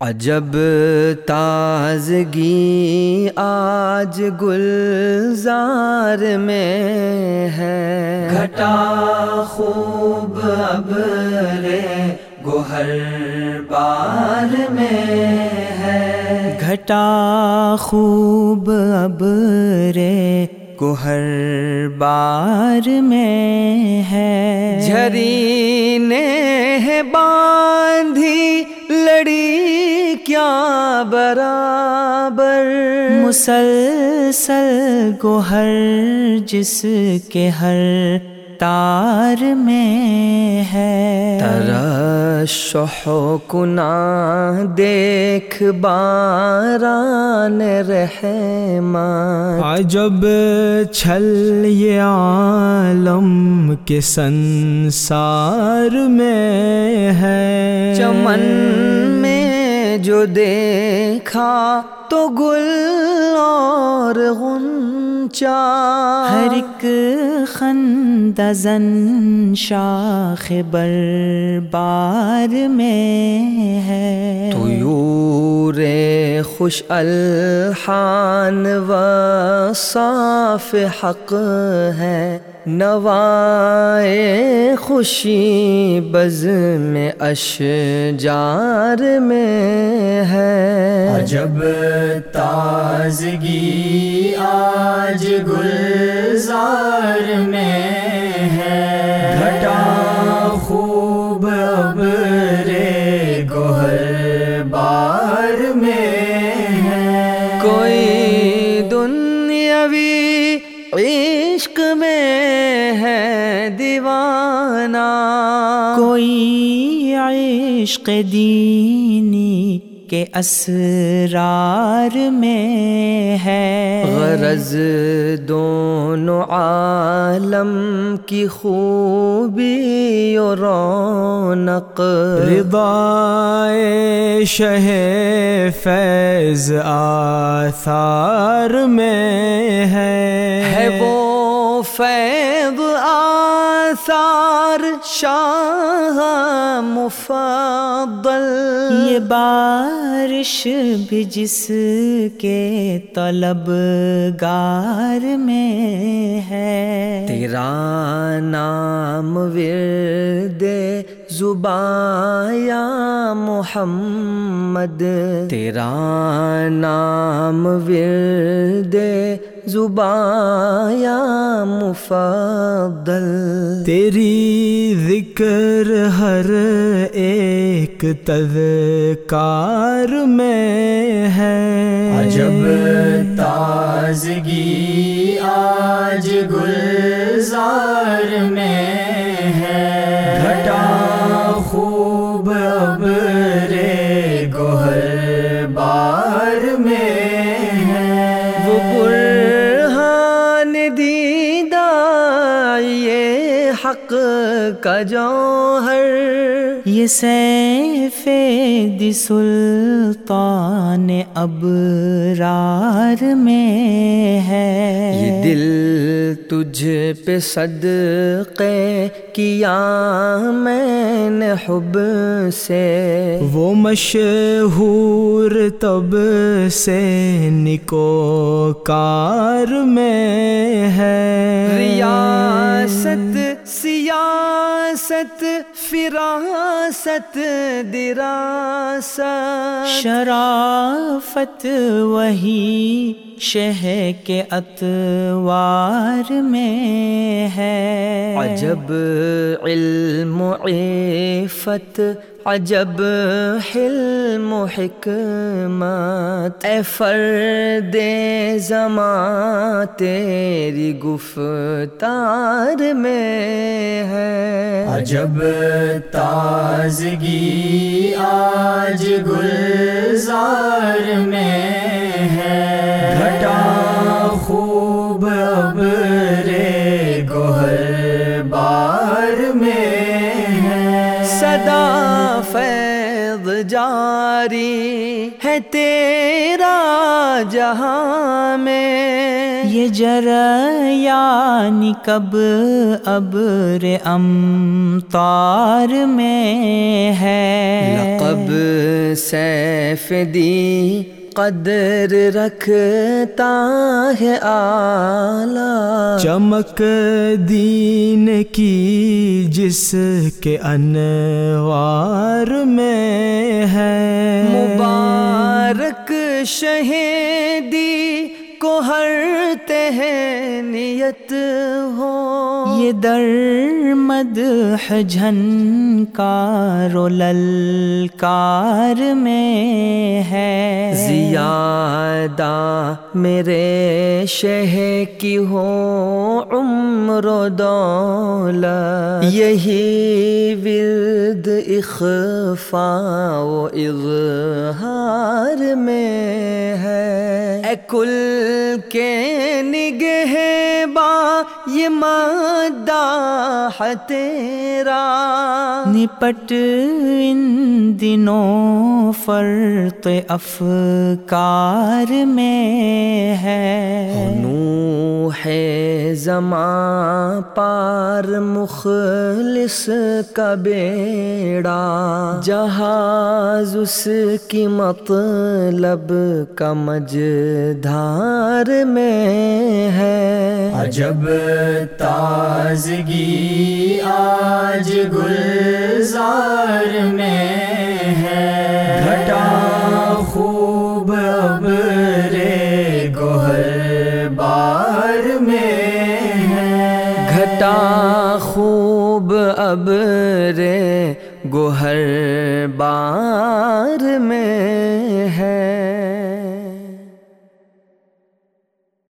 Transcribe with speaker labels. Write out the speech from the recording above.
Speaker 1: عجب تازگی آج گلزار میں ہے۔ گھٹا خوب اب رے گوہر بار میں ہے۔
Speaker 2: گھٹا خوب اب رے گوہر بار میں ہے۔
Speaker 1: جھری نے باندھی لڑی برابر۔
Speaker 2: مسلسل گوہر جس کے ہر تار میں ہے۔
Speaker 1: ترشح کنا دیکھ باران رحمان
Speaker 2: عجب چھل یہ عالم کے سنسار میں ہے۔
Speaker 1: چمن جو دیکھا تو گل اور غنچا۔
Speaker 2: ہر ایک خندزن شاخ بر بار میں ہے۔
Speaker 1: طیور خوش الحان و صاف حق ہے۔ نوائے خوشی بز میں اشجار میں ہے۔
Speaker 2: عجب تازگی آج گلزار میں ہے۔ گھٹا خوب اب
Speaker 1: دیوانہ
Speaker 2: کوئی عشق دینی کے اسرار میں ہے۔
Speaker 1: غرض دونوں عالم کی خوبی و رونق۔
Speaker 2: رضائے شہ فیض آثار میں ہے۔
Speaker 1: ہے وہ فیض آثار شاہ مفضل۔
Speaker 2: یہ بارش بھی جس کے طلب گار میں ہے۔
Speaker 1: تیرا نام ورد زبایا محمد۔ تیرا نام ورد زبایا مفضل؟
Speaker 2: تیری ذکر ہر ایک تذکار میں ہے۔ عجب تازگی آج گلزار میں ہے۔ گھٹا خوب
Speaker 1: کا جوہر
Speaker 2: یہ سیف دی سلطان ابرار میں ہے۔
Speaker 1: یہ دل تجھ پہ صدقے کیا میں نے حب سے؟
Speaker 2: وہ مشہور تب سے نکو کار میں ہے۔
Speaker 1: ریاست سیاست فراست دراست۔
Speaker 2: شرافت وہی شہ کے اتوار میں ہے۔
Speaker 1: عجب علم و عفت عجب حلم و حکمت، اے فرد زمان تیری گفتار میں ہے۔
Speaker 2: عجب تازگی آج گل
Speaker 1: صدا فیض جاری ہے تیرا جہاں میں۔
Speaker 2: یہ جریان کب ابر امطار میں ہے۔
Speaker 1: لقب دی قدر رکھتا ہے آلہ۔
Speaker 2: چمک دین کی جس کے انوار میں ہے۔
Speaker 1: مبارک شہدی کو ہر تہنیت ہو۔
Speaker 2: یہ در مد جھن کار للکار میں ہے۔
Speaker 1: زیادہ میرے شہ کی ہو عمر و دولت۔ یہی ورد اخفا و اظہار میں اے کل کے نگہ با مداح تیرا۔
Speaker 2: نپٹ ان دنوں فرق افکار میں ہے۔
Speaker 1: نوح زمان پار مخلص کا بیڑا جہاز اس کی مطلب کا مجدھار میں ہے۔
Speaker 2: عجب تازگی آج گلزار میں ہے۔ گھٹا خوب اب رے گوہر بار میں ہے۔
Speaker 1: گھٹا خوب اب رے گوہر بار میں ہے۔